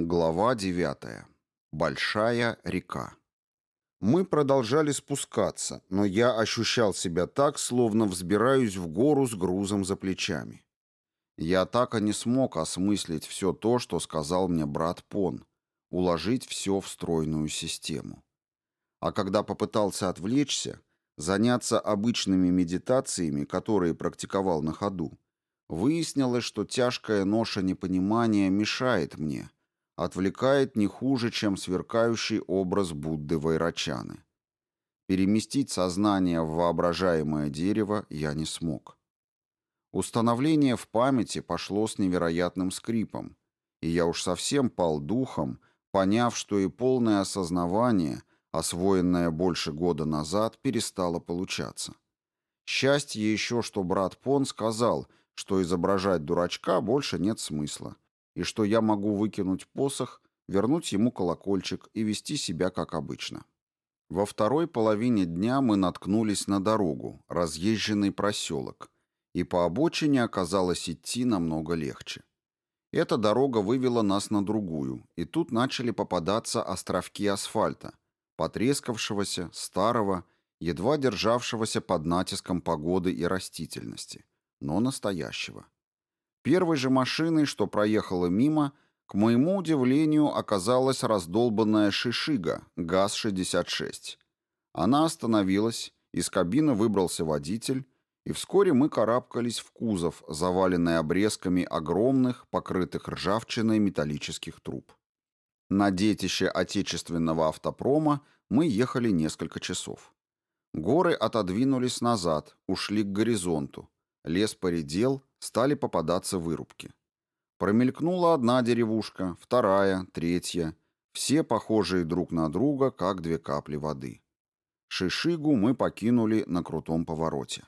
Глава 9. Большая река. Мы продолжали спускаться, но я ощущал себя так, словно взбираюсь в гору с грузом за плечами. Я так и не смог осмыслить все то, что сказал мне брат Пон, уложить все в стройную систему. А когда попытался отвлечься, заняться обычными медитациями, которые практиковал на ходу, выяснилось, что тяжкая ноша непонимания мешает мне – отвлекает не хуже, чем сверкающий образ Будды Вайрачаны. Переместить сознание в воображаемое дерево я не смог. Установление в памяти пошло с невероятным скрипом, и я уж совсем пал духом, поняв, что и полное осознавание, освоенное больше года назад, перестало получаться. Счастье еще, что брат Пон сказал, что изображать дурачка больше нет смысла – и что я могу выкинуть посох, вернуть ему колокольчик и вести себя как обычно. Во второй половине дня мы наткнулись на дорогу, разъезженный проселок, и по обочине оказалось идти намного легче. Эта дорога вывела нас на другую, и тут начали попадаться островки асфальта, потрескавшегося, старого, едва державшегося под натиском погоды и растительности, но настоящего. Первой же машиной, что проехала мимо, к моему удивлению оказалась раздолбанная «Шишига» ГАЗ-66. Она остановилась, из кабины выбрался водитель, и вскоре мы карабкались в кузов, заваленный обрезками огромных, покрытых ржавчиной металлических труб. На детище отечественного автопрома мы ехали несколько часов. Горы отодвинулись назад, ушли к горизонту. Лес поредел, стали попадаться вырубки. Промелькнула одна деревушка, вторая, третья, все похожие друг на друга, как две капли воды. Шишигу мы покинули на крутом повороте.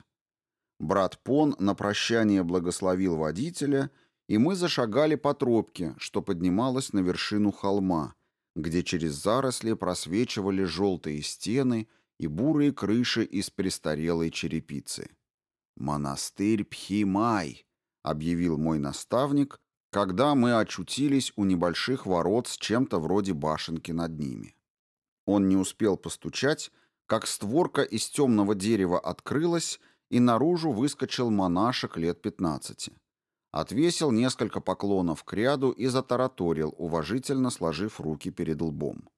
Брат Пон на прощание благословил водителя, и мы зашагали по тропке, что поднималась на вершину холма, где через заросли просвечивали желтые стены и бурые крыши из престарелой черепицы. «Монастырь Пхимай», — объявил мой наставник, когда мы очутились у небольших ворот с чем-то вроде башенки над ними. Он не успел постучать, как створка из темного дерева открылась, и наружу выскочил монашек лет 15. Отвесил несколько поклонов к ряду и затараторил, уважительно сложив руки перед лбом.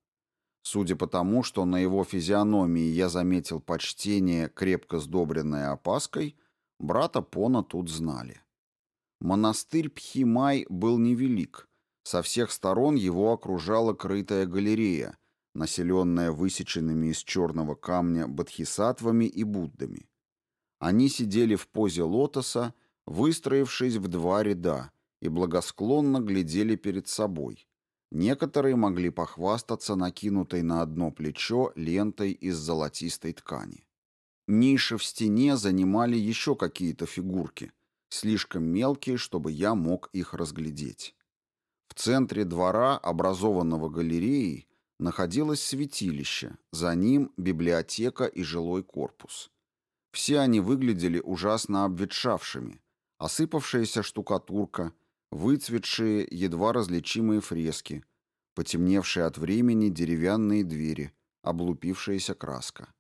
Судя по тому, что на его физиономии я заметил почтение, крепко сдобренное опаской, Брата Пона тут знали. Монастырь Пхимай был невелик. Со всех сторон его окружала крытая галерея, населенная высеченными из черного камня бодхисаттвами и буддами. Они сидели в позе лотоса, выстроившись в два ряда, и благосклонно глядели перед собой. Некоторые могли похвастаться накинутой на одно плечо лентой из золотистой ткани. Ниши в стене занимали еще какие-то фигурки, слишком мелкие, чтобы я мог их разглядеть. В центре двора, образованного галереей, находилось святилище, за ним библиотека и жилой корпус. Все они выглядели ужасно обветшавшими. Осыпавшаяся штукатурка, выцветшие, едва различимые фрески, потемневшие от времени деревянные двери, облупившаяся краска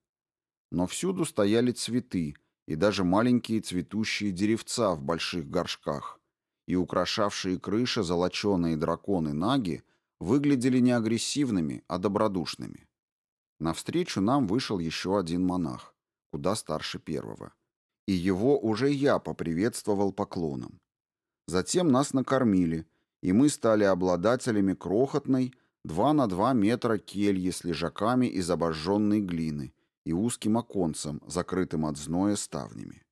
но всюду стояли цветы и даже маленькие цветущие деревца в больших горшках. И украшавшие крыши золоченые драконы-наги выглядели не агрессивными, а добродушными. Навстречу нам вышел еще один монах, куда старше первого. И его уже я поприветствовал поклоном. Затем нас накормили, и мы стали обладателями крохотной 2 на 2 метра кельи с лежаками из обожженной глины – и узким оконцем, закрытым от зноя ставнями.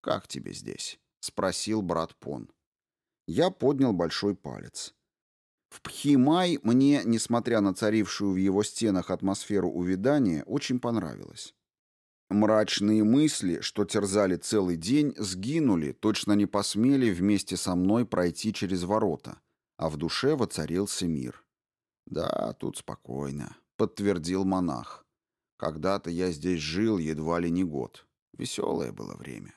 «Как тебе здесь?» — спросил брат Пон. Я поднял большой палец. В Пхимай мне, несмотря на царившую в его стенах атмосферу увядания, очень понравилось. Мрачные мысли, что терзали целый день, сгинули, точно не посмели вместе со мной пройти через ворота, а в душе воцарился мир. «Да, тут спокойно», — подтвердил монах. Когда-то я здесь жил едва ли не год. Веселое было время.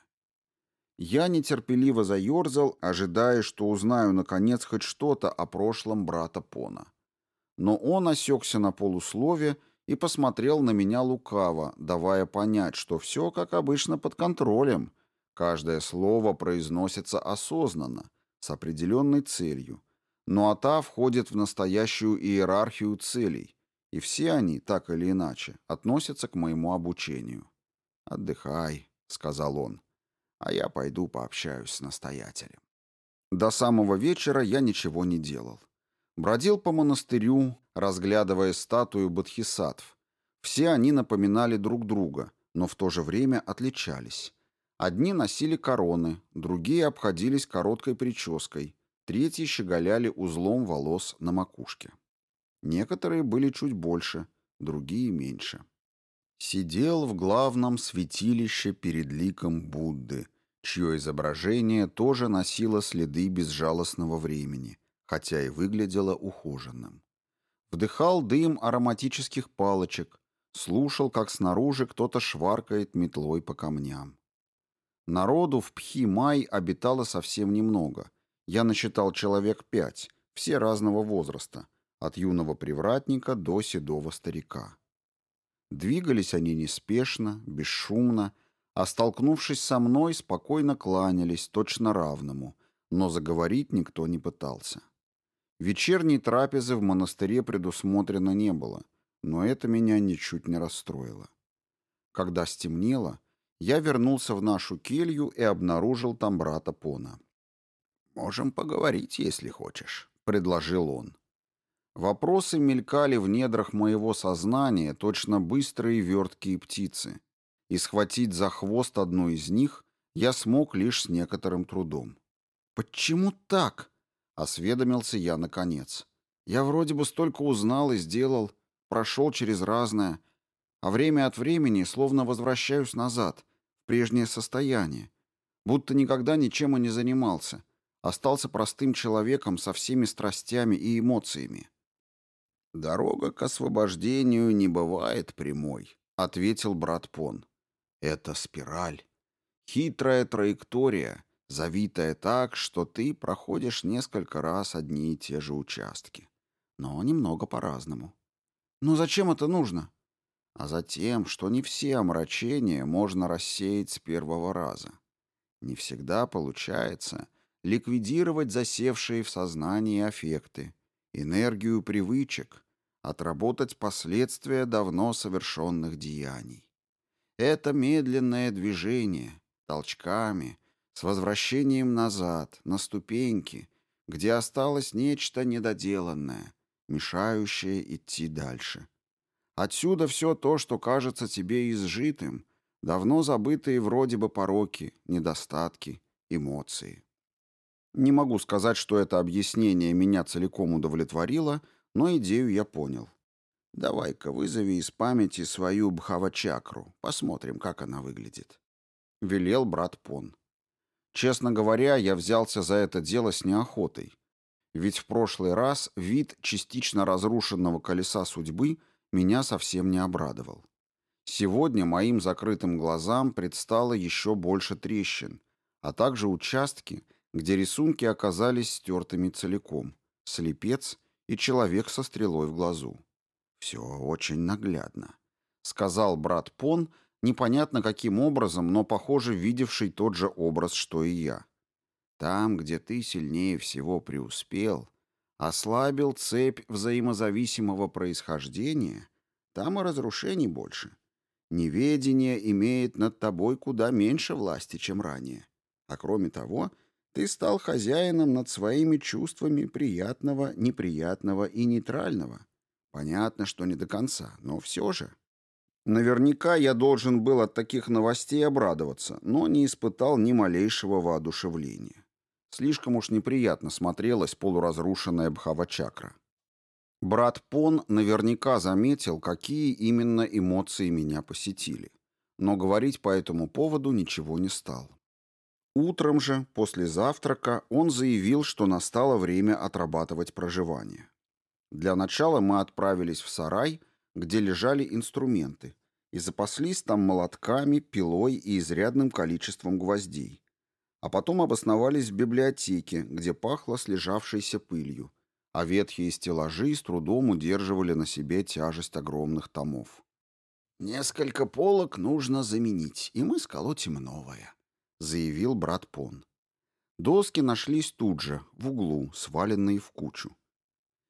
Я нетерпеливо заерзал, ожидая, что узнаю, наконец, хоть что-то о прошлом брата Пона. Но он осекся на полуслове и посмотрел на меня лукаво, давая понять, что все, как обычно, под контролем. Каждое слово произносится осознанно, с определенной целью. Ну Но ата входит в настоящую иерархию целей, и все они, так или иначе, относятся к моему обучению. «Отдыхай», — сказал он, — «а я пойду пообщаюсь с настоятелем». До самого вечера я ничего не делал. Бродил по монастырю, разглядывая статую бодхисаттв. Все они напоминали друг друга, но в то же время отличались. Одни носили короны, другие обходились короткой прической, третьи щеголяли узлом волос на макушке. Некоторые были чуть больше, другие меньше. Сидел в главном святилище перед ликом Будды, чье изображение тоже носило следы безжалостного времени, хотя и выглядело ухоженным. Вдыхал дым ароматических палочек, слушал, как снаружи кто-то шваркает метлой по камням. Народу в Пхи-Май обитало совсем немного. Я насчитал человек пять, все разного возраста – от юного привратника до седого старика. Двигались они неспешно, бесшумно, а, столкнувшись со мной, спокойно кланялись, точно равному, но заговорить никто не пытался. Вечерней трапезы в монастыре предусмотрено не было, но это меня ничуть не расстроило. Когда стемнело, я вернулся в нашу келью и обнаружил там брата Пона. «Можем поговорить, если хочешь», — предложил он. Вопросы мелькали в недрах моего сознания, точно быстрые верткие птицы. И схватить за хвост одну из них я смог лишь с некоторым трудом. «Почему так?» — осведомился я наконец. «Я вроде бы столько узнал и сделал, прошел через разное, а время от времени словно возвращаюсь назад, в прежнее состояние, будто никогда ничем и не занимался, остался простым человеком со всеми страстями и эмоциями». «Дорога к освобождению не бывает прямой», — ответил брат Пон. «Это спираль. Хитрая траектория, завитая так, что ты проходишь несколько раз одни и те же участки. Но немного по-разному». Но зачем это нужно?» «А затем, что не все омрачения можно рассеять с первого раза. Не всегда получается ликвидировать засевшие в сознании аффекты» энергию привычек, отработать последствия давно совершенных деяний. Это медленное движение, толчками, с возвращением назад, на ступеньки, где осталось нечто недоделанное, мешающее идти дальше. Отсюда все то, что кажется тебе изжитым, давно забытые вроде бы пороки, недостатки, эмоции. Не могу сказать, что это объяснение меня целиком удовлетворило — но идею я понял. Давай-ка вызови из памяти свою бхава-чакру. Посмотрим, как она выглядит. Велел брат Пон. Честно говоря, я взялся за это дело с неохотой. Ведь в прошлый раз вид частично разрушенного колеса судьбы меня совсем не обрадовал. Сегодня моим закрытым глазам предстало еще больше трещин, а также участки, где рисунки оказались стертыми целиком. Слепец — и человек со стрелой в глазу. «Все очень наглядно», — сказал брат Пон, непонятно каким образом, но, похоже, видевший тот же образ, что и я. «Там, где ты сильнее всего преуспел, ослабил цепь взаимозависимого происхождения, там и разрушений больше. Неведение имеет над тобой куда меньше власти, чем ранее. А кроме того, — ты стал хозяином над своими чувствами приятного, неприятного и нейтрального. Понятно, что не до конца, но все же. Наверняка я должен был от таких новостей обрадоваться, но не испытал ни малейшего воодушевления. Слишком уж неприятно смотрелась полуразрушенная Бхава-чакра. Брат Пон наверняка заметил, какие именно эмоции меня посетили. Но говорить по этому поводу ничего не стал. Утром же, после завтрака, он заявил, что настало время отрабатывать проживание. Для начала мы отправились в сарай, где лежали инструменты, и запаслись там молотками, пилой и изрядным количеством гвоздей. А потом обосновались в библиотеке, где пахло слежавшейся пылью, а ветхие стеллажи с трудом удерживали на себе тяжесть огромных томов. «Несколько полок нужно заменить, и мы сколотим новое», заявил брат Пон. Доски нашлись тут же, в углу, сваленные в кучу.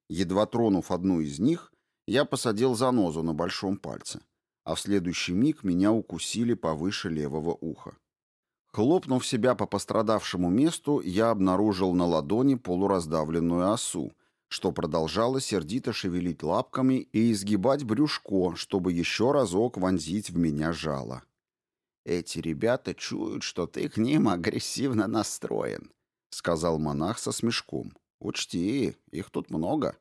Едва тронув одну из них, я посадил занозу на большом пальце, а в следующий миг меня укусили повыше левого уха. Хлопнув себя по пострадавшему месту, я обнаружил на ладони полураздавленную осу, что продолжало сердито шевелить лапками и изгибать брюшко, чтобы еще разок вонзить в меня жало. «Эти ребята чуют, что ты к ним агрессивно настроен», — сказал монах со смешком. «Учти, их тут много».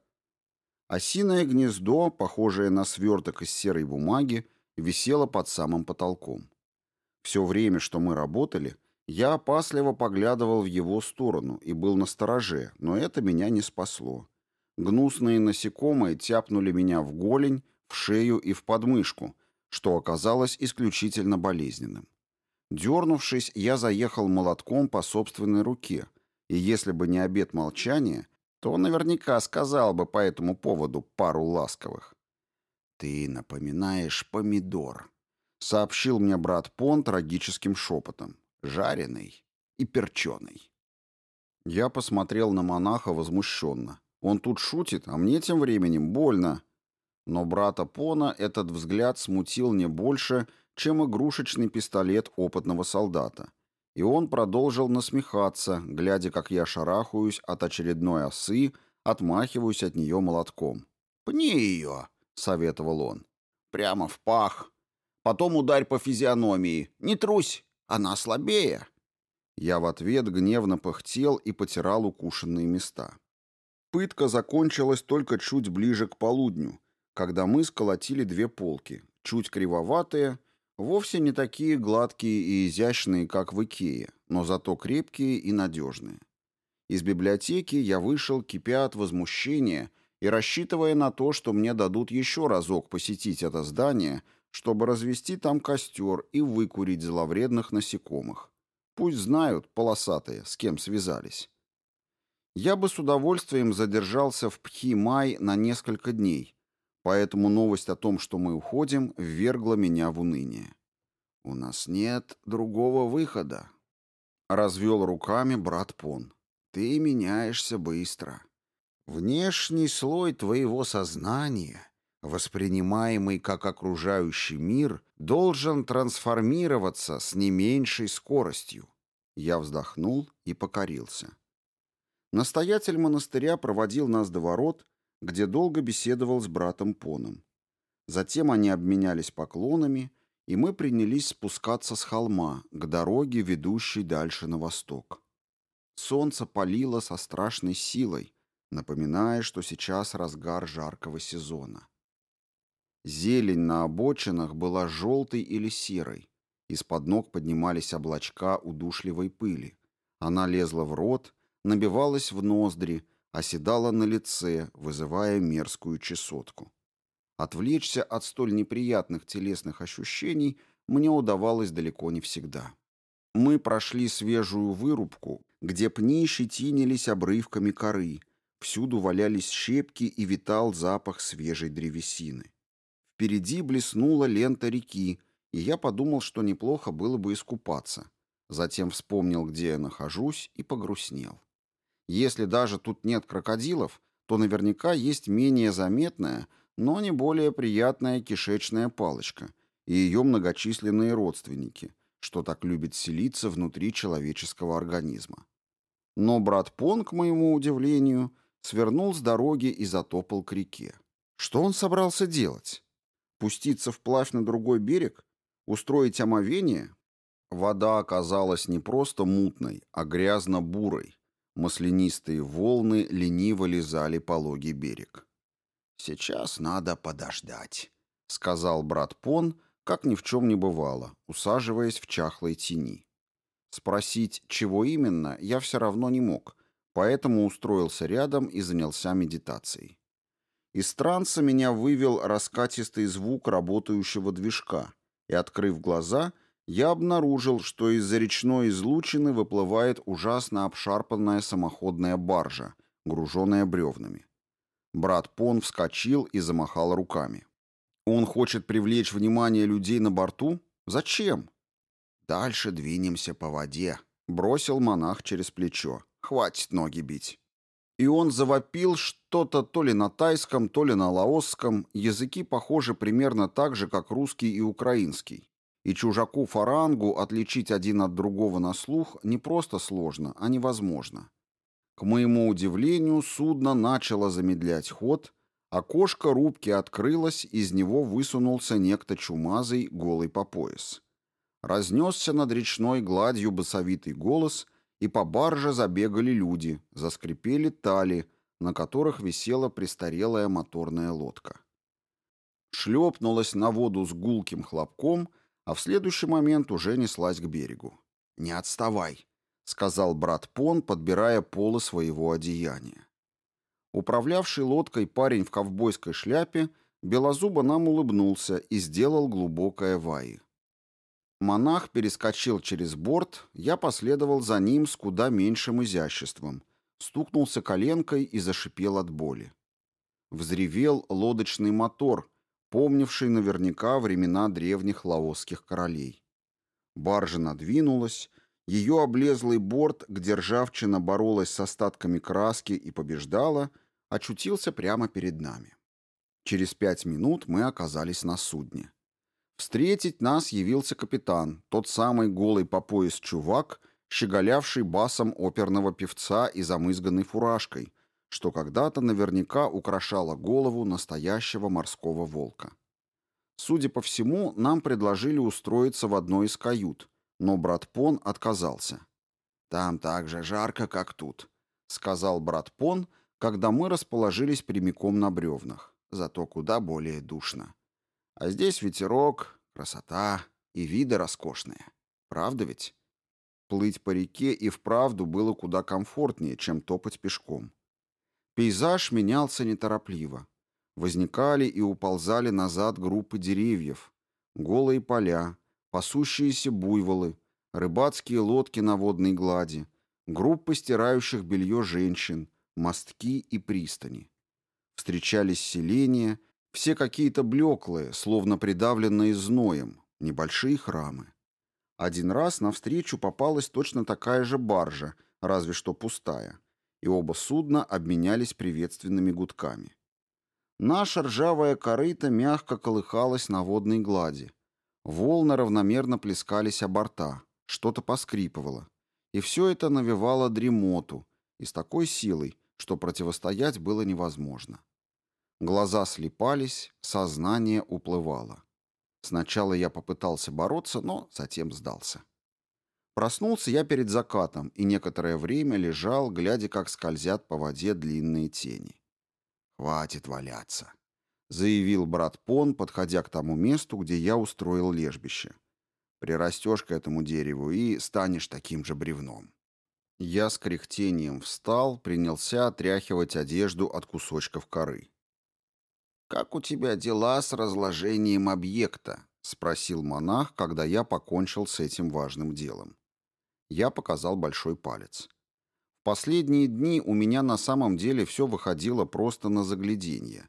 Осиное гнездо, похожее на сверток из серой бумаги, висело под самым потолком. Все время, что мы работали, я опасливо поглядывал в его сторону и был на стороже, но это меня не спасло. Гнусные насекомые тяпнули меня в голень, в шею и в подмышку — что оказалось исключительно болезненным. Дернувшись, я заехал молотком по собственной руке, и если бы не обед молчания, то наверняка сказал бы по этому поводу пару ласковых. «Ты напоминаешь помидор», — сообщил мне брат Пон трагическим шепотом, жареный и перченый. Я посмотрел на монаха возмущенно. Он тут шутит, а мне тем временем больно. Но брата Пона этот взгляд смутил не больше, чем игрушечный пистолет опытного солдата. И он продолжил насмехаться, глядя, как я шарахаюсь от очередной осы, отмахиваюсь от нее молотком. «Пни ее!» — советовал он. «Прямо в пах! Потом ударь по физиономии! Не трусь! Она слабее!» Я в ответ гневно пыхтел и потирал укушенные места. Пытка закончилась только чуть ближе к полудню, когда мы сколотили две полки, чуть кривоватые, вовсе не такие гладкие и изящные, как в Икее, но зато крепкие и надежные. Из библиотеки я вышел, кипя от возмущения и рассчитывая на то, что мне дадут еще разок посетить это здание, чтобы развести там костер и выкурить зловредных насекомых. Пусть знают, полосатые, с кем связались. Я бы с удовольствием задержался в Пхи-Май на несколько дней, Поэтому новость о том, что мы уходим, ввергла меня в уныние. «У нас нет другого выхода», — развел руками брат Пон. «Ты меняешься быстро. Внешний слой твоего сознания, воспринимаемый как окружающий мир, должен трансформироваться с не меньшей скоростью». Я вздохнул и покорился. Настоятель монастыря проводил нас до ворот — где долго беседовал с братом Поном. Затем они обменялись поклонами, и мы принялись спускаться с холма к дороге, ведущей дальше на восток. Солнце палило со страшной силой, напоминая, что сейчас разгар жаркого сезона. Зелень на обочинах была желтой или серой. Из-под ног поднимались облачка удушливой пыли. Она лезла в рот, набивалась в ноздри оседала на лице, вызывая мерзкую чесотку. Отвлечься от столь неприятных телесных ощущений мне удавалось далеко не всегда. Мы прошли свежую вырубку, где пни щетинились обрывками коры, всюду валялись щепки и витал запах свежей древесины. Впереди блеснула лента реки, и я подумал, что неплохо было бы искупаться. Затем вспомнил, где я нахожусь, и погрустнел. Если даже тут нет крокодилов, то наверняка есть менее заметная, но не более приятная кишечная палочка и ее многочисленные родственники, что так любит селиться внутри человеческого организма. Но брат Пон, к моему удивлению, свернул с дороги и затопал к реке. Что он собрался делать? Пуститься вплавь на другой берег? Устроить омовение? Вода оказалась не просто мутной, а грязно-бурой, Маслянистые волны лениво лизали пологий берег. «Сейчас надо подождать», — сказал брат Пон, как ни в чем не бывало, усаживаясь в чахлой тени. Спросить, чего именно, я все равно не мог, поэтому устроился рядом и занялся медитацией. Из транса меня вывел раскатистый звук работающего движка, и, открыв глаза, — я обнаружил, что из за речной излучины выплывает ужасно обшарпанная самоходная баржа, груженная бревнами. Брат Пон вскочил и замахал руками. «Он хочет привлечь внимание людей на борту? Зачем?» «Дальше двинемся по воде», — бросил монах через плечо. «Хватит ноги бить». И он завопил что-то то ли на тайском, то ли на лаосском, языки похожи примерно так же, как русский и украинский. И чужаку фарангу отличить один от другого на слух не просто сложно, а невозможно. К моему удивлению, судно начало замедлять ход, а окошко рубки открылось, из него высунулся некто чумазый, голый по пояс. Разнесся над речной гладью басовитый голос, и по барже забегали люди, заскрипели тали, на которых висела престарелая моторная лодка. Шлепнулась на воду с гулким хлопком — а в следующий момент уже неслась к берегу. «Не отставай», — сказал брат Пон, подбирая полы своего одеяния. Управлявший лодкой парень в ковбойской шляпе белозубо нам улыбнулся и сделал глубокое ваи. Монах перескочил через борт, я последовал за ним с куда меньшим изяществом, стукнулся коленкой и зашипел от боли. Взревел лодочный мотор — вспомнивший наверняка времена древних лаосских королей. Баржа надвинулась, ее облезлый борт, где ржавчина боролась с остатками краски и побеждала, очутился прямо перед нами. Через пять минут мы оказались на судне. Встретить нас явился капитан, тот самый голый по пояс чувак, щеголявший басом оперного певца и замызганной фуражкой, что когда-то наверняка украшала голову настоящего морского волка. Судя по всему, нам предложили устроиться в одной из кают, но брат Пон отказался. «Там так же жарко, как тут», — сказал брат Пон, когда мы расположились прямиком на бревнах, зато куда более душно. «А здесь ветерок, красота и виды роскошные. Правда ведь?» Плыть по реке и вправду было куда комфортнее, чем топать пешком. Пейзаж менялся неторопливо. Возникали и уползали назад группы деревьев, голые поля, пасущиеся буйволы, рыбацкие лодки на водной глади, группы стирающих белье женщин, мостки и пристани. Встречались селения, все какие-то блеклые, словно придавленные зноем, небольшие храмы. Один раз навстречу попалась точно такая же баржа, разве что пустая и оба судна обменялись приветственными гудками. Наша ржавая корыта мягко колыхалась на водной глади. Волны равномерно плескались о борта, что-то поскрипывало. И все это навевало дремоту, и с такой силой, что противостоять было невозможно. Глаза слепались, сознание уплывало. Сначала я попытался бороться, но затем сдался. Проснулся я перед закатом и некоторое время лежал, глядя, как скользят по воде длинные тени. «Хватит валяться», — заявил брат Пон, подходя к тому месту, где я устроил лежбище. «Прирастешь к этому дереву и станешь таким же бревном». Я с кряхтением встал, принялся отряхивать одежду от кусочков коры. «Как у тебя дела с разложением объекта?» — спросил монах, когда я покончил с этим важным делом. Я показал большой палец. В последние дни у меня на самом деле все выходило просто на загляденье.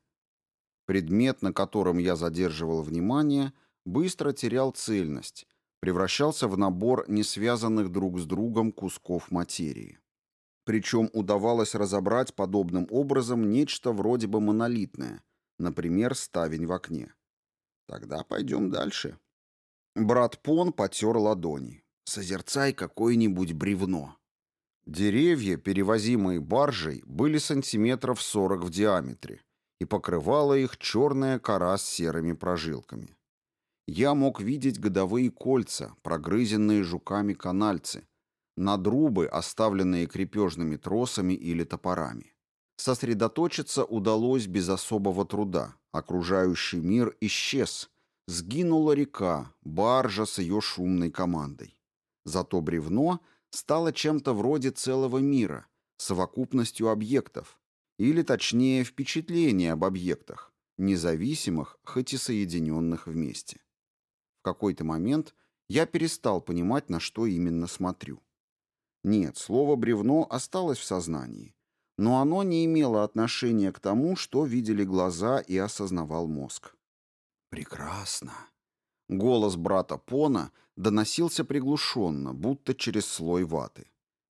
Предмет, на котором я задерживал внимание, быстро терял цельность, превращался в набор несвязанных друг с другом кусков материи. Причем удавалось разобрать подобным образом нечто вроде бы монолитное, например, ставень в окне. Тогда пойдем дальше. Брат Пон потер ладони созерцай какое-нибудь бревно. Деревья, перевозимые баржей, были сантиметров 40 в диаметре, и покрывала их черная кора с серыми прожилками. Я мог видеть годовые кольца, прогрызенные жуками-канальцы, надрубы, оставленные крепежными тросами или топорами. Сосредоточиться удалось без особого труда. Окружающий мир исчез. Сгинула река, баржа с ее шумной командой. Зато бревно стало чем-то вроде целого мира, совокупностью объектов, или точнее впечатление об объектах, независимых, хоть и соединенных вместе. В какой-то момент я перестал понимать, на что именно смотрю. Нет, слово «бревно» осталось в сознании, но оно не имело отношения к тому, что видели глаза и осознавал мозг. «Прекрасно!» Голос брата Пона — доносился приглушенно, будто через слой ваты.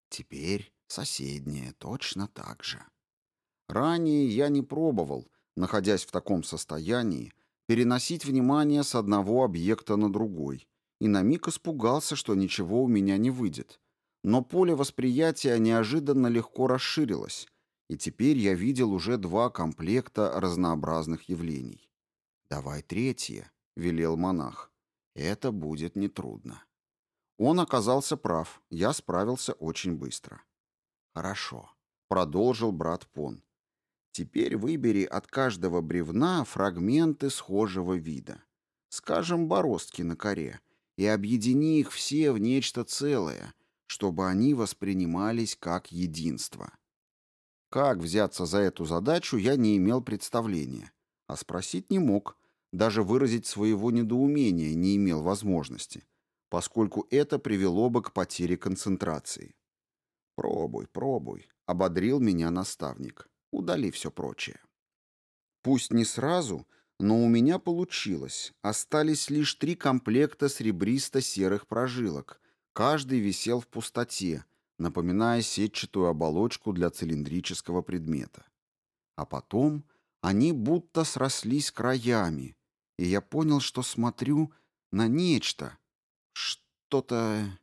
Теперь соседнее точно так же. Ранее я не пробовал, находясь в таком состоянии, переносить внимание с одного объекта на другой, и на миг испугался, что ничего у меня не выйдет. Но поле восприятия неожиданно легко расширилось, и теперь я видел уже два комплекта разнообразных явлений. «Давай третье», — велел монах. Это будет нетрудно. Он оказался прав. Я справился очень быстро. Хорошо. Продолжил брат Пон. Теперь выбери от каждого бревна фрагменты схожего вида. Скажем, бороздки на коре. И объедини их все в нечто целое, чтобы они воспринимались как единство. Как взяться за эту задачу, я не имел представления. А спросить не мог, даже выразить своего недоумения не имел возможности, поскольку это привело бы к потере концентрации. «Пробуй, пробуй», — ободрил меня наставник. «Удали все прочее». Пусть не сразу, но у меня получилось. Остались лишь три комплекта серебристо-серых прожилок. Каждый висел в пустоте, напоминая сетчатую оболочку для цилиндрического предмета. А потом они будто срослись краями, и я понял, что смотрю на нечто. Что-то...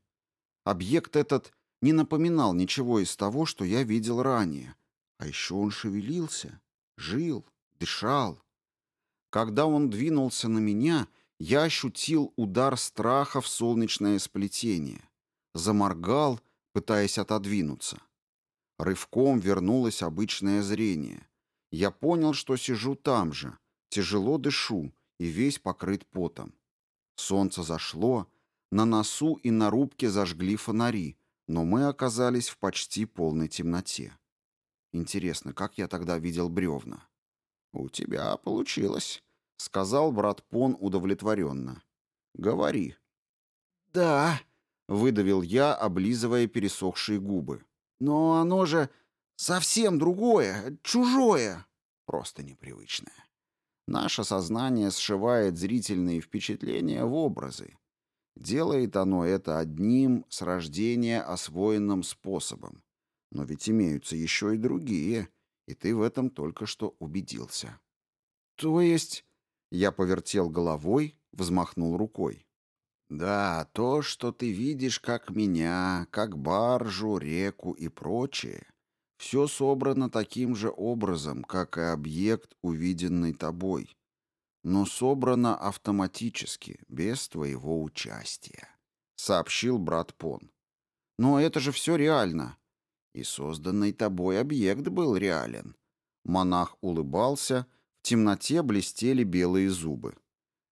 Объект этот не напоминал ничего из того, что я видел ранее. А еще он шевелился, жил, дышал. Когда он двинулся на меня, я ощутил удар страха в солнечное сплетение. Заморгал, пытаясь отодвинуться. Рывком вернулось обычное зрение. Я понял, что сижу там же, тяжело дышу, и весь покрыт потом. Солнце зашло, на носу и на рубке зажгли фонари, но мы оказались в почти полной темноте. Интересно, как я тогда видел бревна? «У тебя получилось», — сказал брат Пон удовлетворенно. «Говори». «Да», — выдавил я, облизывая пересохшие губы. «Но оно же совсем другое, чужое, просто непривычное». Наше сознание сшивает зрительные впечатления в образы. Делает оно это одним с рождения освоенным способом. Но ведь имеются еще и другие, и ты в этом только что убедился. То есть... Я повертел головой, взмахнул рукой. Да, то, что ты видишь, как меня, как баржу, реку и прочее, все собрано таким же образом, как и объект, увиденный тобой, но собрано автоматически, без твоего участия, сообщил брат Пон. Но это же все реально. И созданный тобой объект был реален. Монах улыбался, в темноте блестели белые зубы.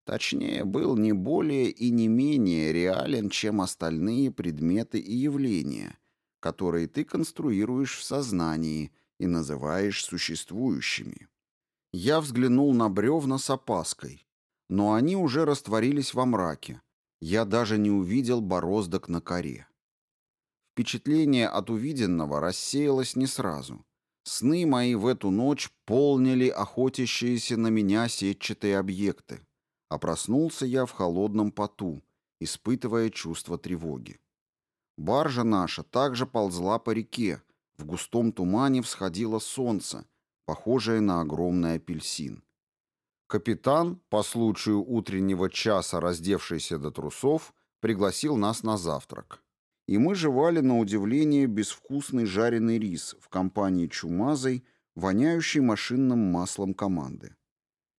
Точнее, был не более и не менее реален, чем остальные предметы и явления, которые ты конструируешь в сознании и называешь существующими. Я взглянул на бревна с опаской, но они уже растворились во мраке. Я даже не увидел бороздок на коре. Впечатление от увиденного рассеялось не сразу. Сны мои в эту ночь полнили охотящиеся на меня сетчатые объекты, а проснулся я в холодном поту, испытывая чувство тревоги. Баржа наша также ползла по реке. В густом тумане всходило солнце, похожее на огромный апельсин. Капитан, по случаю утреннего часа раздевшийся до трусов, пригласил нас на завтрак. И мы жевали на удивление безвкусный жареный рис в компании чумазой, воняющей машинным маслом команды.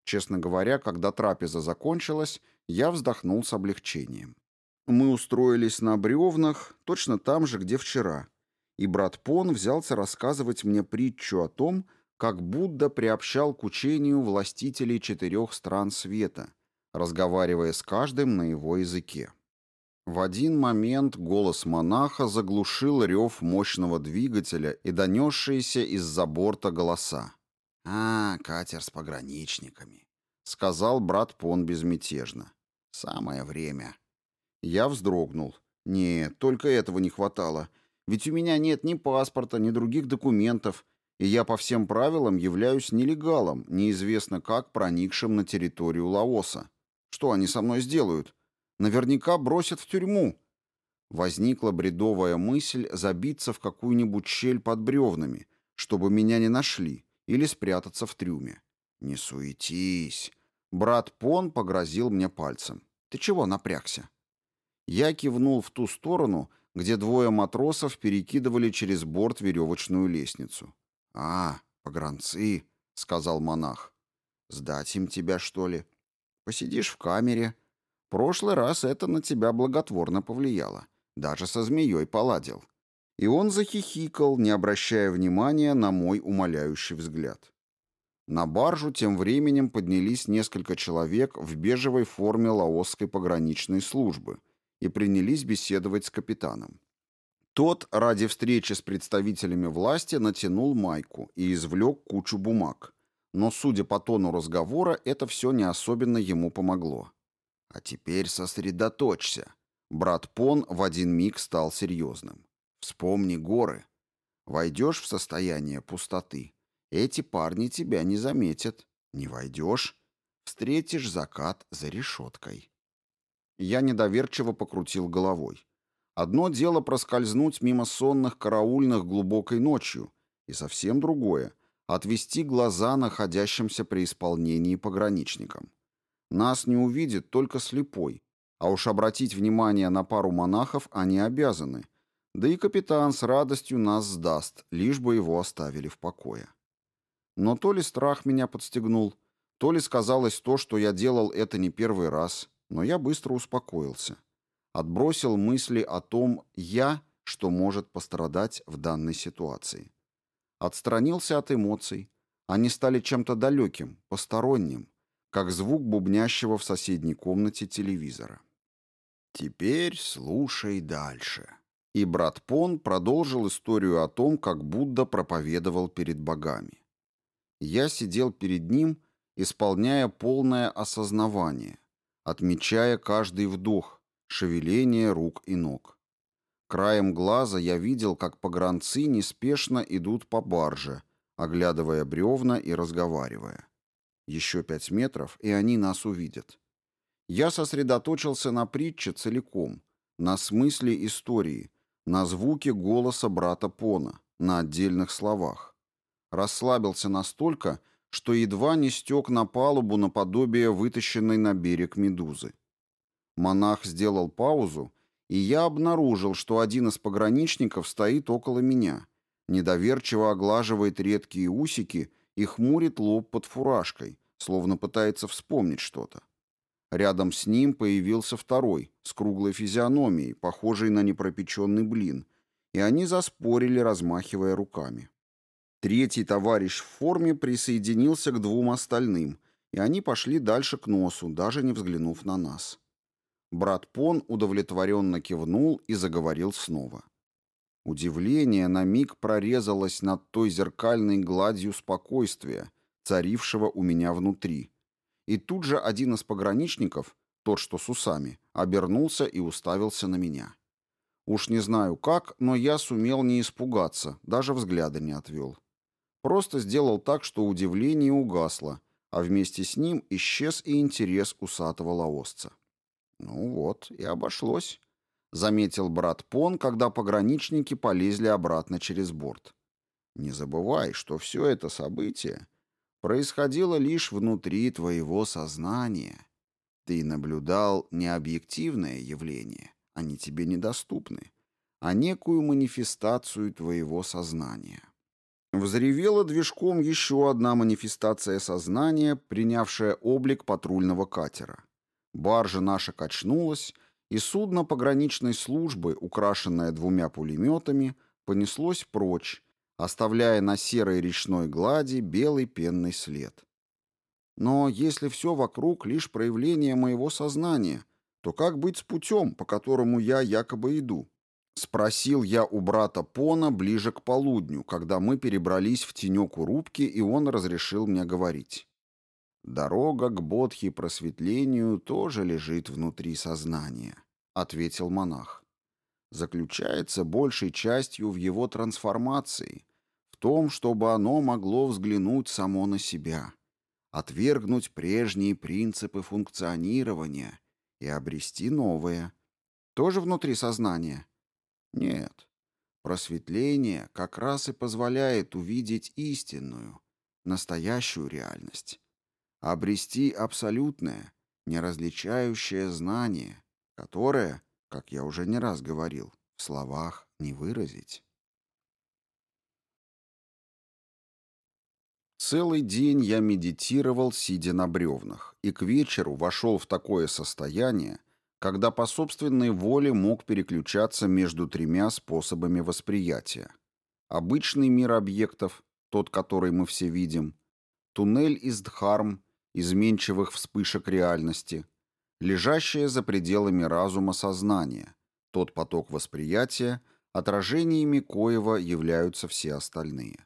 Честно говоря, когда трапеза закончилась, я вздохнул с облегчением. Мы устроились на Бревнах, точно там же, где вчера. И брат Пон взялся рассказывать мне притчу о том, как Будда приобщал к учению властителей четырех стран света, разговаривая с каждым на его языке. В один момент голос монаха заглушил рев мощного двигателя и донесшиеся из-за борта голоса. «А, катер с пограничниками», — сказал брат Пон безмятежно. «Самое время». Я вздрогнул. Нет, только этого не хватало. Ведь у меня нет ни паспорта, ни других документов, и я по всем правилам являюсь нелегалом, неизвестно как проникшим на территорию Лаоса. Что они со мной сделают? Наверняка бросят в тюрьму. Возникла бредовая мысль забиться в какую-нибудь щель под бревнами, чтобы меня не нашли, или спрятаться в трюме. «Не суетись!» Брат Пон погрозил мне пальцем. «Ты чего напрягся?» Я кивнул в ту сторону, где двое матросов перекидывали через борт веревочную лестницу. «А, погранцы», — сказал монах. «Сдать им тебя, что ли? Посидишь в камере. Прошлый раз это на тебя благотворно повлияло. Даже со змеей поладил». И он захихикал, не обращая внимания на мой умоляющий взгляд. На баржу тем временем поднялись несколько человек в бежевой форме лаосской пограничной службы — и принялись беседовать с капитаном. Тот, ради встречи с представителями власти, натянул майку и извлек кучу бумаг. Но, судя по тону разговора, это все не особенно ему помогло. «А теперь сосредоточься». Брат Пон в один миг стал серьезным. «Вспомни горы. Войдешь в состояние пустоты. Эти парни тебя не заметят. Не войдешь. Встретишь закат за решеткой». Я недоверчиво покрутил головой. Одно дело проскользнуть мимо сонных караульных глубокой ночью, и совсем другое — отвести глаза находящимся при исполнении пограничникам. Нас не увидит только слепой, а уж обратить внимание на пару монахов они обязаны, да и капитан с радостью нас сдаст, лишь бы его оставили в покое. Но то ли страх меня подстегнул, то ли сказалось то, что я делал это не первый раз — но я быстро успокоился. Отбросил мысли о том «я», что может пострадать в данной ситуации. Отстранился от эмоций. Они стали чем-то далеким, посторонним, как звук бубнящего в соседней комнате телевизора. Теперь слушай дальше. И брат Пон продолжил историю о том, как Будда проповедовал перед богами. Я сидел перед ним, исполняя полное осознавание, отмечая каждый вдох, шевеление рук и ног. Краем глаза я видел, как погранцы неспешно идут по барже, оглядывая бревна и разговаривая. Еще пять метров, и они нас увидят. Я сосредоточился на притче целиком, на смысле истории, на звуке голоса брата Пона, на отдельных словах. Расслабился настолько, что едва не стек на палубу наподобие вытащенной на берег медузы. Монах сделал паузу, и я обнаружил, что один из пограничников стоит около меня, недоверчиво оглаживает редкие усики и хмурит лоб под фуражкой, словно пытается вспомнить что-то. Рядом с ним появился второй, с круглой физиономией, похожий на непропеченный блин, и они заспорили, размахивая руками. Третий товарищ в форме присоединился к двум остальным, и они пошли дальше к носу, даже не взглянув на нас. Брат Пон удовлетворенно кивнул и заговорил снова. Удивление на миг прорезалось над той зеркальной гладью спокойствия, царившего у меня внутри. И тут же один из пограничников, тот, что с усами, обернулся и уставился на меня. Уж не знаю как, но я сумел не испугаться, даже взгляда не отвел. Просто сделал так, что удивление угасло, а вместе с ним исчез и интерес усатого лаосца. «Ну вот, и обошлось», — заметил брат Пон, когда пограничники полезли обратно через борт. «Не забывай, что все это событие происходило лишь внутри твоего сознания. Ты наблюдал не объективное явление, они тебе недоступны, а некую манифестацию твоего сознания» взревела движком еще одна манифестация сознания, принявшая облик патрульного катера. Баржа наша качнулась, и судно пограничной службы, украшенное двумя пулеметами, понеслось прочь, оставляя на серой речной глади белый пенный след. Но если все вокруг лишь проявление моего сознания, то как быть с путем, по которому я якобы иду? Спросил я у брата Пона ближе к полудню, когда мы перебрались в тенек у рубки, и он разрешил мне говорить. «Дорога к бодхи просветлению тоже лежит внутри сознания», — ответил монах. «Заключается большей частью в его трансформации, в том, чтобы оно могло взглянуть само на себя, отвергнуть прежние принципы функционирования и обрести новые. Тоже внутри сознания?» Нет, просветление как раз и позволяет увидеть истинную, настоящую реальность, обрести абсолютное, неразличающее знание, которое, как я уже не раз говорил, в словах не выразить. Целый день я медитировал, сидя на бревнах, и к вечеру вошел в такое состояние, когда по собственной воле мог переключаться между тремя способами восприятия. Обычный мир объектов, тот, который мы все видим, туннель из дхарм, изменчивых вспышек реальности, лежащее за пределами разума сознания, тот поток восприятия, отражениями коего являются все остальные.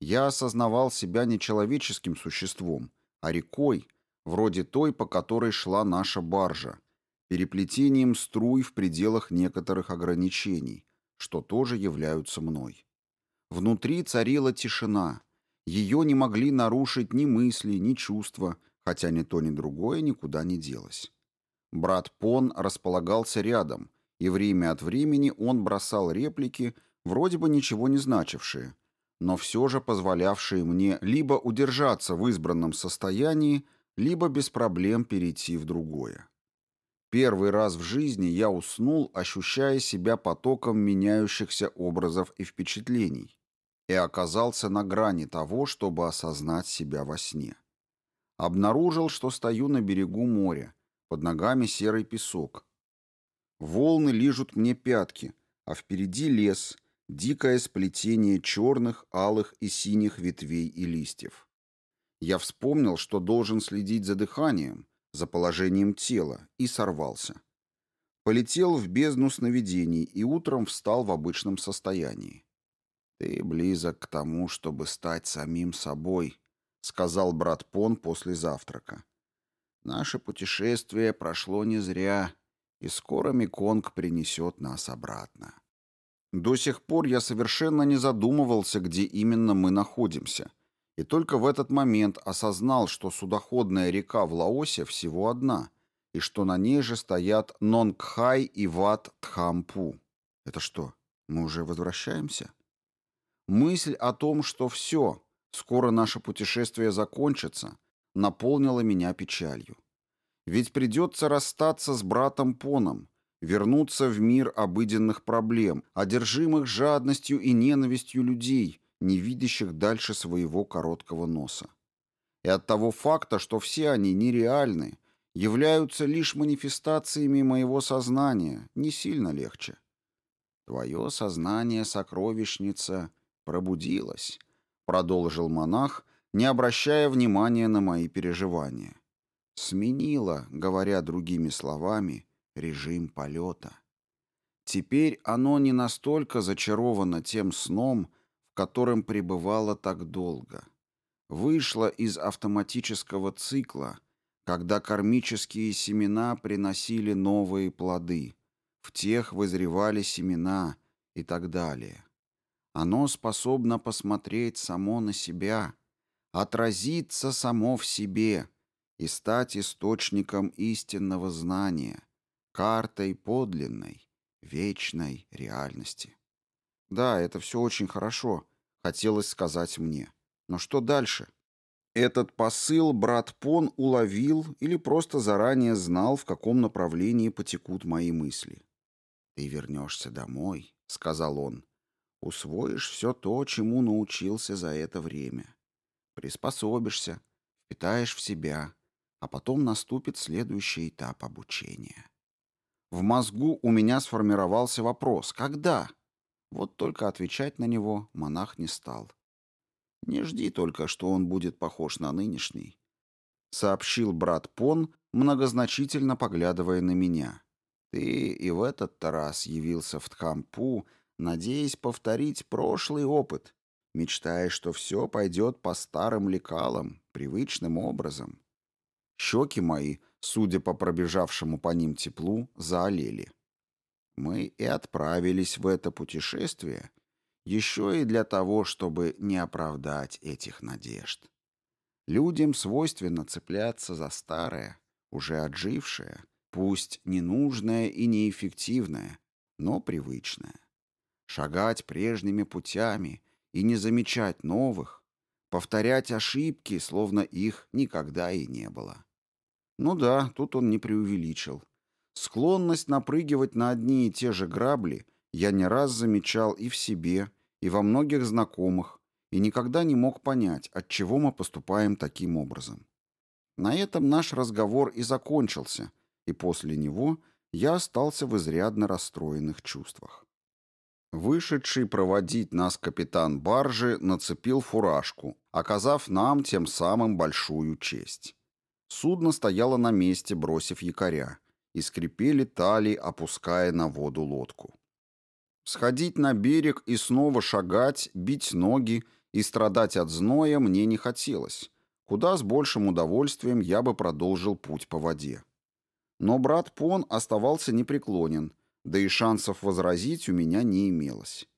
Я осознавал себя не человеческим существом, а рекой, вроде той, по которой шла наша баржа, переплетением струй в пределах некоторых ограничений, что тоже являются мной. Внутри царила тишина. Ее не могли нарушить ни мысли, ни чувства, хотя ни то, ни другое никуда не делось. Брат Пон располагался рядом, и время от времени он бросал реплики, вроде бы ничего не значившие, но все же позволявшие мне либо удержаться в избранном состоянии, либо без проблем перейти в другое. Первый раз в жизни я уснул, ощущая себя потоком меняющихся образов и впечатлений, и оказался на грани того, чтобы осознать себя во сне. Обнаружил, что стою на берегу моря, под ногами серый песок. Волны лижут мне пятки, а впереди лес, дикое сплетение черных, алых и синих ветвей и листьев. Я вспомнил, что должен следить за дыханием — за положением тела и сорвался. Полетел в бездну сновидений и утром встал в обычном состоянии. «Ты близок к тому, чтобы стать самим собой», — сказал брат Пон после завтрака. «Наше путешествие прошло не зря, и скоро Миконг принесет нас обратно». До сих пор я совершенно не задумывался, где именно мы находимся — и только в этот момент осознал, что судоходная река в Лаосе всего одна, и что на ней же стоят Нонгхай и Ват Тхампу. Это что, мы уже возвращаемся? Мысль о том, что все, скоро наше путешествие закончится, наполнила меня печалью. Ведь придется расстаться с братом Поном, вернуться в мир обыденных проблем, одержимых жадностью и ненавистью людей – не видящих дальше своего короткого носа. И от того факта, что все они нереальны, являются лишь манифестациями моего сознания, не сильно легче. Твое сознание, сокровищница, пробудилось, продолжил монах, не обращая внимания на мои переживания. Сменило, говоря другими словами, режим полета. Теперь оно не настолько зачаровано тем сном, в котором пребывала так долго, вышла из автоматического цикла, когда кармические семена приносили новые плоды, в тех вызревали семена и так далее. Оно способно посмотреть само на себя, отразиться само в себе и стать источником истинного знания, картой подлинной, вечной реальности. Да, это все очень хорошо, хотелось сказать мне. Но что дальше? Этот посыл брат Пон уловил или просто заранее знал, в каком направлении потекут мои мысли. «Ты вернешься домой», — сказал он. «Усвоишь все то, чему научился за это время. Приспособишься, впитаешь в себя, а потом наступит следующий этап обучения». В мозгу у меня сформировался вопрос «Когда?» Вот только отвечать на него монах не стал. «Не жди только, что он будет похож на нынешний», — сообщил брат Пон, многозначительно поглядывая на меня. «Ты и в этот-то раз явился в Тхампу, надеясь повторить прошлый опыт, мечтая, что все пойдет по старым лекалам, привычным образом». Щеки мои, судя по пробежавшему по ним теплу, заолели. Мы и отправились в это путешествие еще и для того, чтобы не оправдать этих надежд. Людям свойственно цепляться за старое, уже отжившее, пусть ненужное и неэффективное, но привычное. Шагать прежними путями и не замечать новых, повторять ошибки, словно их никогда и не было. Ну да, тут он не преувеличил. Склонность напрыгивать на одни и те же грабли я не раз замечал и в себе, и во многих знакомых, и никогда не мог понять, от чего мы поступаем таким образом. На этом наш разговор и закончился, и после него я остался в изрядно расстроенных чувствах. Вышедший проводить нас капитан баржи нацепил фуражку, оказав нам тем самым большую честь. Судно стояло на месте, бросив якоря, и скрипели талии, опуская на воду лодку. Сходить на берег и снова шагать, бить ноги и страдать от зноя мне не хотелось. Куда с большим удовольствием я бы продолжил путь по воде. Но брат Пон оставался непреклонен, да и шансов возразить у меня не имелось.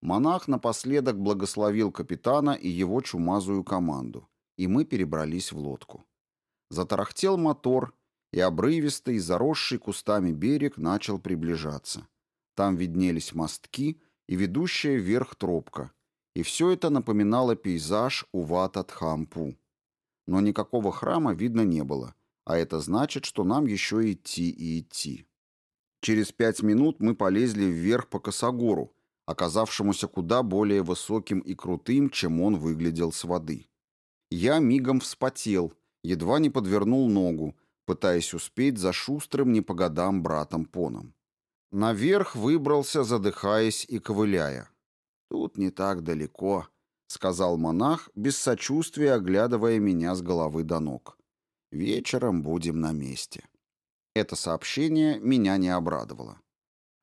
Монах напоследок благословил капитана и его чумазую команду, и мы перебрались в лодку. Затарахтел мотор, и обрывистый, заросший кустами берег начал приближаться. Там виднелись мостки и ведущая вверх тропка, и все это напоминало пейзаж Увата-Тхампу. Но никакого храма видно не было, а это значит, что нам еще идти и идти. Через пять минут мы полезли вверх по косогору, оказавшемуся куда более высоким и крутым, чем он выглядел с воды. Я мигом вспотел, едва не подвернул ногу, пытаясь успеть за шустрым не по годам братом Поном. Наверх выбрался, задыхаясь и ковыляя. «Тут не так далеко», — сказал монах, без сочувствия оглядывая меня с головы до ног. «Вечером будем на месте». Это сообщение меня не обрадовало.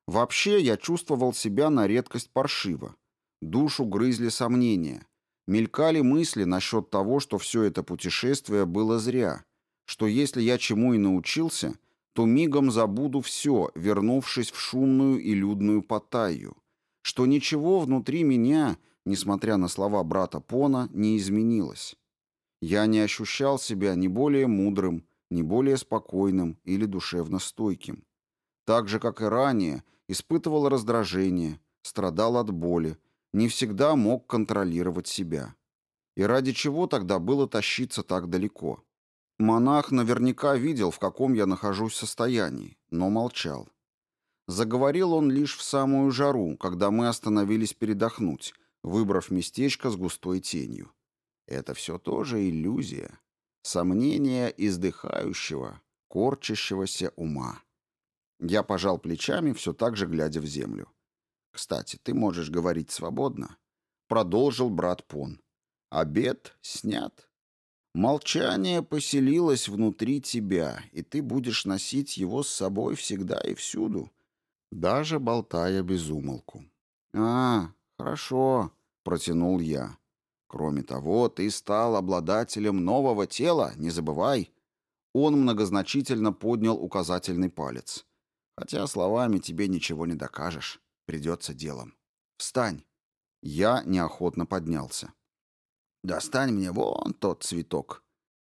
Вообще я чувствовал себя на редкость паршиво. Душу грызли сомнения. Мелькали мысли насчет того, что все это путешествие было зря — что если я чему и научился, то мигом забуду все, вернувшись в шумную и людную Паттайю, что ничего внутри меня, несмотря на слова брата Пона, не изменилось. Я не ощущал себя ни более мудрым, ни более спокойным или душевно стойким. Так же, как и ранее, испытывал раздражение, страдал от боли, не всегда мог контролировать себя. И ради чего тогда было тащиться так далеко? Монах наверняка видел, в каком я нахожусь состоянии, но молчал. Заговорил он лишь в самую жару, когда мы остановились передохнуть, выбрав местечко с густой тенью. Это все тоже иллюзия, сомнение издыхающего, корчащегося ума. Я пожал плечами, все так же глядя в землю. «Кстати, ты можешь говорить свободно», — продолжил брат Пон. «Обед снят». Молчание поселилось внутри тебя, и ты будешь носить его с собой всегда и всюду, даже болтая без умолку. «А, хорошо», — протянул я. «Кроме того, ты стал обладателем нового тела, не забывай». Он многозначительно поднял указательный палец. «Хотя словами тебе ничего не докажешь. Придется делом. Встань». Я неохотно поднялся. Достань мне вон тот цветок».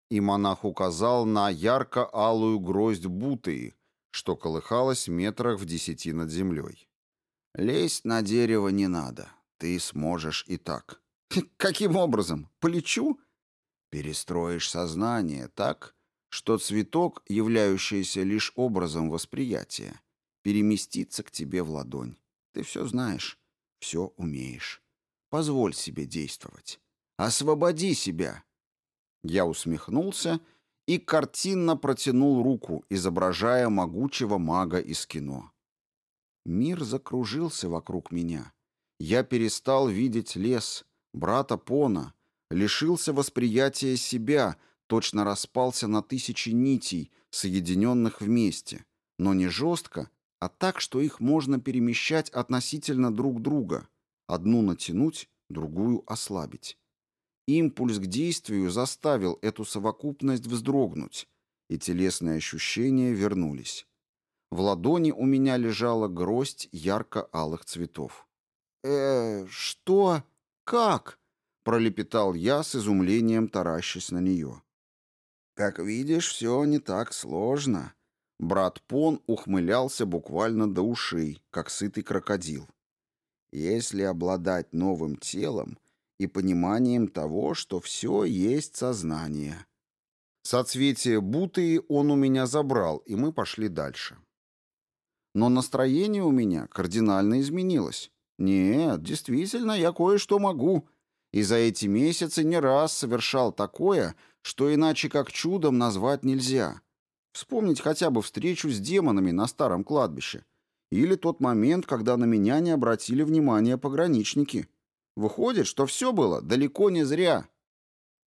И монах указал на ярко-алую гроздь буты, что колыхалась метрах в десяти над землей. «Лезть на дерево не надо. Ты сможешь и так». «Каким образом? Полечу?» «Перестроишь сознание так, что цветок, являющийся лишь образом восприятия, переместится к тебе в ладонь. Ты все знаешь, все умеешь. Позволь себе действовать. Освободи себя!» Я усмехнулся и картинно протянул руку, изображая могучего мага из кино. Мир закружился вокруг меня. Я перестал видеть лес, брата Пона, лишился восприятия себя, точно распался на тысячи нитей, соединенных вместе, но не жестко, а так, что их можно перемещать относительно друг друга, одну натянуть, другую ослабить. Импульс к действию заставил эту совокупность вздрогнуть, и телесные ощущения вернулись. В ладони у меня лежала гроздь ярко-алых цветов. «Э, что? Как?» — пролепетал я с изумлением, таращась на нее. «Как видишь, все не так сложно». Брат Пон ухмылялся буквально до ушей, как сытый крокодил. «Если обладать новым телом, и пониманием того, что все есть сознание. Соцветие Буты он у меня забрал, и мы пошли дальше. Но настроение у меня кардинально изменилось. Нет, действительно, я кое-что могу. И за эти месяцы не раз совершал такое, что иначе как чудом назвать нельзя. Вспомнить хотя бы встречу с демонами на старом кладбище. Или тот момент, когда на меня не обратили внимания пограничники. Выходит, что все было далеко не зря.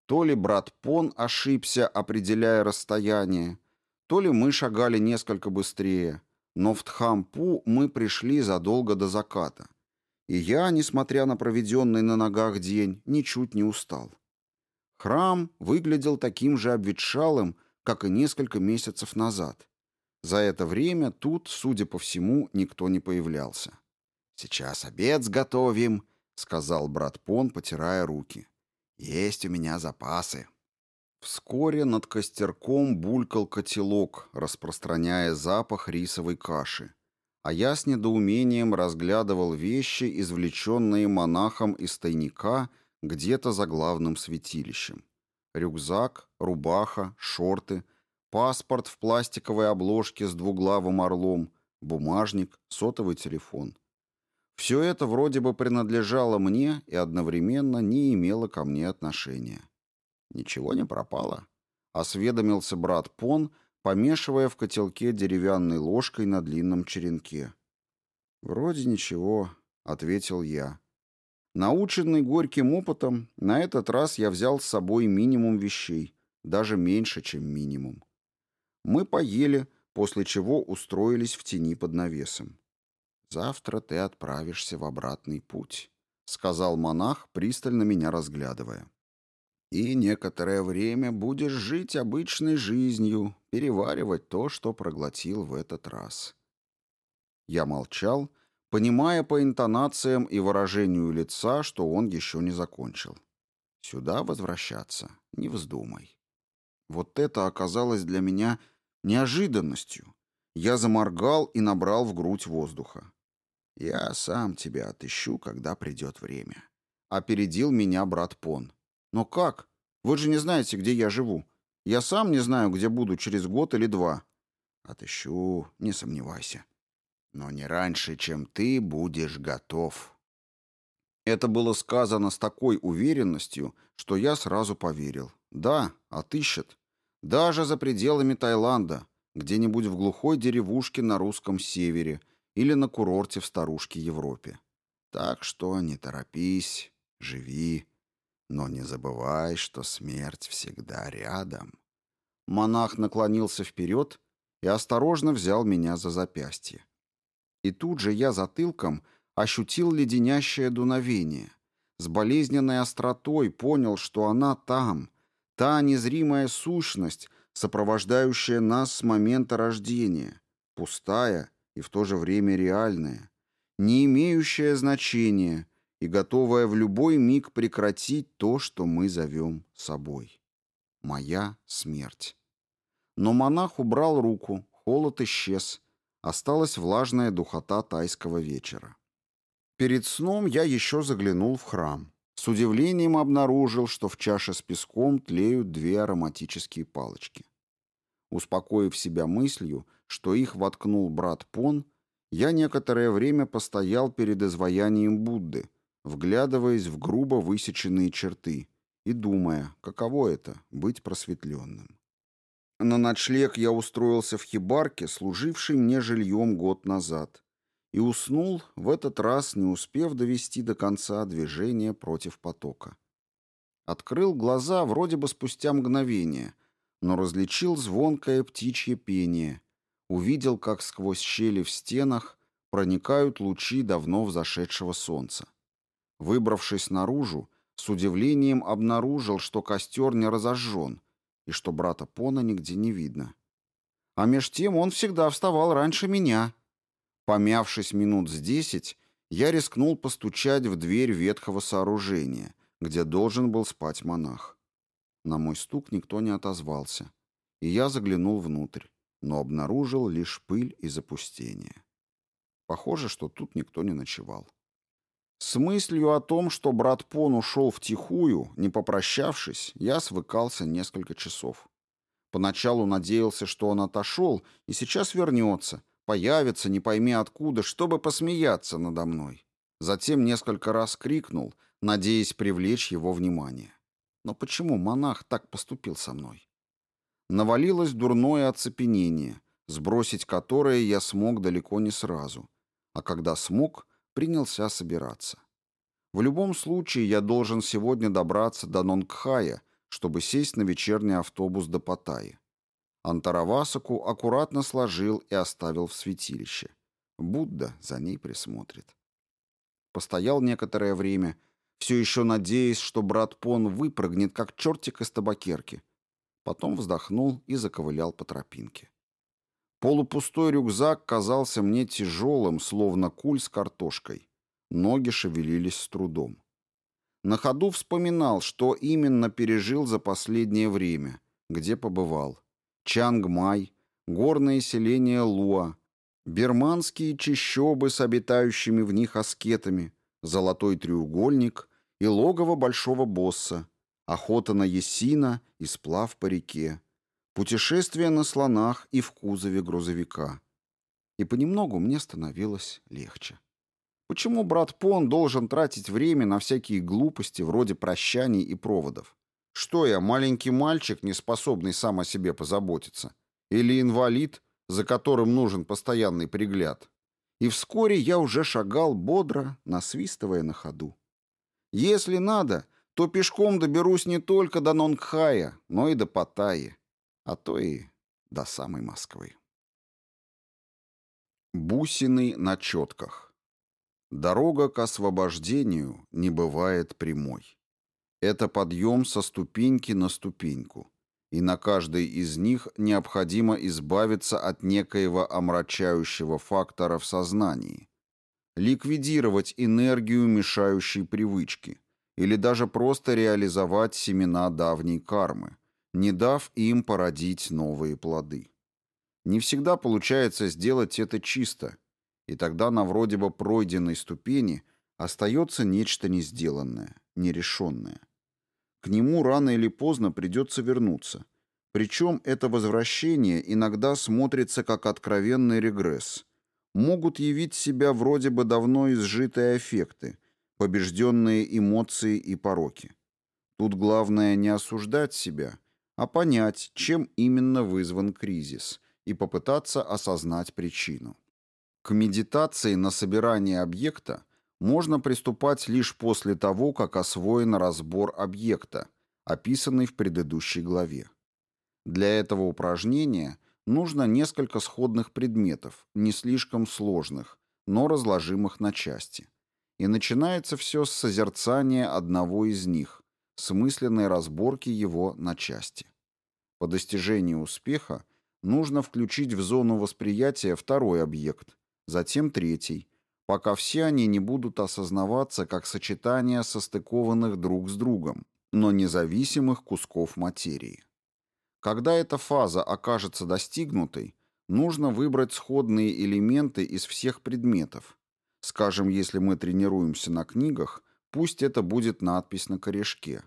То ли брат Пон ошибся, определяя расстояние, то ли мы шагали несколько быстрее, но в Тхампу мы пришли задолго до заката. И я, несмотря на проведенный на ногах день, ничуть не устал. Храм выглядел таким же обветшалым, как и несколько месяцев назад. За это время тут, судя по всему, никто не появлялся. «Сейчас обед сготовим», — сказал брат Пон, потирая руки. «Есть у меня запасы». Вскоре над костерком булькал котелок, распространяя запах рисовой каши. А я с недоумением разглядывал вещи, извлеченные монахом из тайника где-то за главным святилищем. Рюкзак, рубаха, шорты, паспорт в пластиковой обложке с двуглавым орлом, бумажник, сотовый телефон — все это вроде бы принадлежало мне и одновременно не имело ко мне отношения. Ничего не пропало. Осведомился брат Пон, помешивая в котелке деревянной ложкой на длинном черенке. «Вроде ничего», — ответил я. Наученный горьким опытом, на этот раз я взял с собой минимум вещей, даже меньше, чем минимум. Мы поели, после чего устроились в тени под навесом. «Завтра ты отправишься в обратный путь», — сказал монах, пристально меня разглядывая. «И некоторое время будешь жить обычной жизнью, переваривать то, что проглотил в этот раз». Я молчал, понимая по интонациям и выражению лица, что он еще не закончил. «Сюда возвращаться не вздумай». Вот это оказалось для меня неожиданностью. Я заморгал и набрал в грудь воздуха. Я сам тебя отыщу, когда придет время. А Опередил меня брат Пон. Но как? Вы же не знаете, где я живу. Я сам не знаю, где буду через год или два. Отыщу, не сомневайся. Но не раньше, чем ты будешь готов. Это было сказано с такой уверенностью, что я сразу поверил. Да, отыщет. Даже за пределами Таиланда, где-нибудь в глухой деревушке на русском севере – или на курорте в старушке Европе. Так что не торопись, живи, но не забывай, что смерть всегда рядом. Монах наклонился вперед и осторожно взял меня за запястье. И тут же я затылком ощутил леденящее дуновение. С болезненной остротой понял, что она там, та незримая сущность, сопровождающая нас с момента рождения, пустая и в то же время реальное, не имеющее значения и готовое в любой миг прекратить то, что мы зовем собой. Моя смерть. Но монах убрал руку, холод исчез, осталась влажная духота тайского вечера. Перед сном я еще заглянул в храм. С удивлением обнаружил, что в чаше с песком тлеют две ароматические палочки. Успокоив себя мыслью, что их воткнул брат Пон, я некоторое время постоял перед изваянием Будды, вглядываясь в грубо высеченные черты и думая, каково это — быть просветленным. На ночлег я устроился в хибарке, служившей мне жильем год назад, и уснул, в этот раз не успев довести до конца движение против потока. Открыл глаза вроде бы спустя мгновение, но различил звонкое птичье пение увидел, как сквозь щели в стенах проникают лучи давно взошедшего солнца. Выбравшись наружу, с удивлением обнаружил, что костер не разожжен и что брата Пона нигде не видно. А меж тем он всегда вставал раньше меня. Помявшись минут с десять, я рискнул постучать в дверь ветхого сооружения, где должен был спать монах. На мой стук никто не отозвался, и я заглянул внутрь но обнаружил лишь пыль и запустение. Похоже, что тут никто не ночевал. С мыслью о том, что брат Пон ушел втихую, не попрощавшись, я свыкался несколько часов. Поначалу надеялся, что он отошел и сейчас вернется, появится, не пойми откуда, чтобы посмеяться надо мной. Затем несколько раз крикнул, надеясь привлечь его внимание. Но почему монах так поступил со мной? навалилось дурное оцепенение, сбросить которое я смог далеко не сразу, а когда смог, принялся собираться. В любом случае я должен сегодня добраться до Нонгхая, чтобы сесть на вечерний автобус до Паттайи. Антаравасаку аккуратно сложил и оставил в святилище. Будда за ней присмотрит. Постоял некоторое время, все еще надеясь, что брат Пон выпрыгнет, как чертик из табакерки — потом вздохнул и заковылял по тропинке. Полупустой рюкзак казался мне тяжелым, словно куль с картошкой. Ноги шевелились с трудом. На ходу вспоминал, что именно пережил за последнее время, где побывал. Чангмай, горное селение Луа, бирманские чащобы с обитающими в них аскетами, золотой треугольник и логово большого босса, охота на Есина и сплав по реке, путешествие на слонах и в кузове грузовика. И понемногу мне становилось легче. Почему брат Пон должен тратить время на всякие глупости вроде прощаний и проводов? Что я, маленький мальчик, не способный сам о себе позаботиться? Или инвалид, за которым нужен постоянный пригляд? И вскоре я уже шагал бодро, насвистывая на ходу. Если надо, то пешком доберусь не только до Нонгхая, но и до Паттайи, а то и до самой Москвы. Бусины на четках. Дорога к освобождению не бывает прямой. Это подъем со ступеньки на ступеньку, и на каждой из них необходимо избавиться от некоего омрачающего фактора в сознании, ликвидировать энергию мешающей привычки – или даже просто реализовать семена давней кармы, не дав им породить новые плоды. Не всегда получается сделать это чисто, и тогда на вроде бы пройденной ступени остается нечто не сделанное, нерешенное. К нему рано или поздно придется вернуться. Причем это возвращение иногда смотрится как откровенный регресс. Могут явить себя вроде бы давно изжитые аффекты – побежденные эмоции и пороки. Тут главное не осуждать себя, а понять, чем именно вызван кризис, и попытаться осознать причину. К медитации на собирание объекта можно приступать лишь после того, как освоен разбор объекта, описанный в предыдущей главе. Для этого упражнения нужно несколько сходных предметов, не слишком сложных, но разложимых на части – и начинается все с созерцания одного из них, с мысленной разборки его на части. По достижении успеха нужно включить в зону восприятия второй объект, затем третий, пока все они не будут осознаваться как сочетание состыкованных друг с другом, но независимых кусков материи. Когда эта фаза окажется достигнутой, нужно выбрать сходные элементы из всех предметов, Скажем, если мы тренируемся на книгах, пусть это будет надпись на корешке.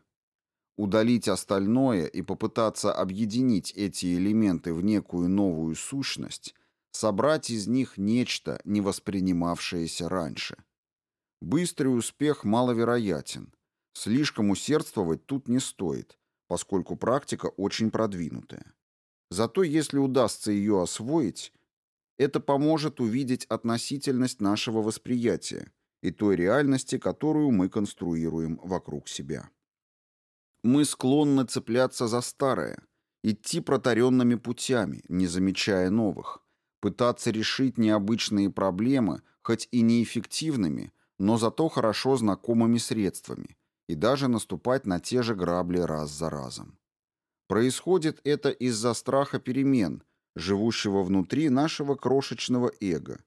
Удалить остальное и попытаться объединить эти элементы в некую новую сущность, собрать из них нечто, не воспринимавшееся раньше. Быстрый успех маловероятен. Слишком усердствовать тут не стоит, поскольку практика очень продвинутая. Зато если удастся ее освоить, это поможет увидеть относительность нашего восприятия и той реальности, которую мы конструируем вокруг себя. Мы склонны цепляться за старое, идти протаренными путями, не замечая новых, пытаться решить необычные проблемы, хоть и неэффективными, но зато хорошо знакомыми средствами, и даже наступать на те же грабли раз за разом. Происходит это из-за страха перемен – живущего внутри нашего крошечного эго,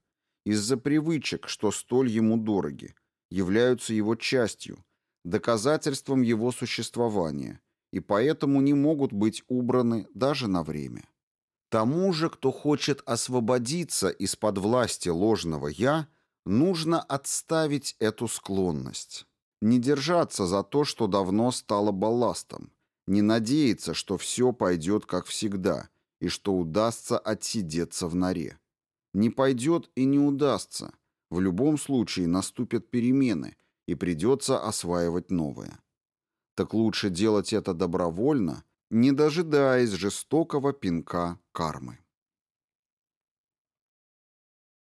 из-за привычек, что столь ему дороги, являются его частью, доказательством его существования, и поэтому не могут быть убраны даже на время. Тому же, кто хочет освободиться из-под власти ложного «я», нужно отставить эту склонность. Не держаться за то, что давно стало балластом, не надеяться, что все пойдет как всегда – и что удастся отсидеться в норе. Не пойдет и не удастся. В любом случае наступят перемены, и придется осваивать новое. Так лучше делать это добровольно, не дожидаясь жестокого пинка кармы.